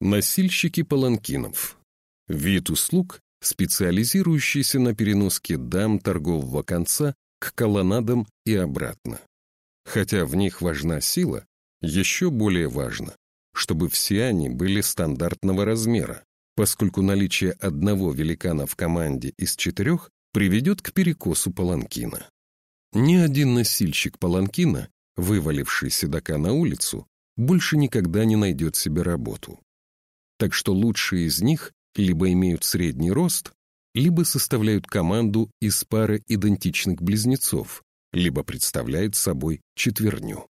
Носильщики паланкинов. Вид услуг, специализирующийся на переноске дам торгового конца к колоннадам и обратно. Хотя в них важна сила, еще более важно, чтобы все они были стандартного размера, поскольку наличие одного великана в команде из четырех приведет к перекосу паланкина. Ни один носильщик паланкина, вываливший седока на улицу, больше никогда не найдет себе работу. Так что лучшие из них либо имеют средний рост, либо составляют команду из пары идентичных близнецов, либо представляют собой четверню.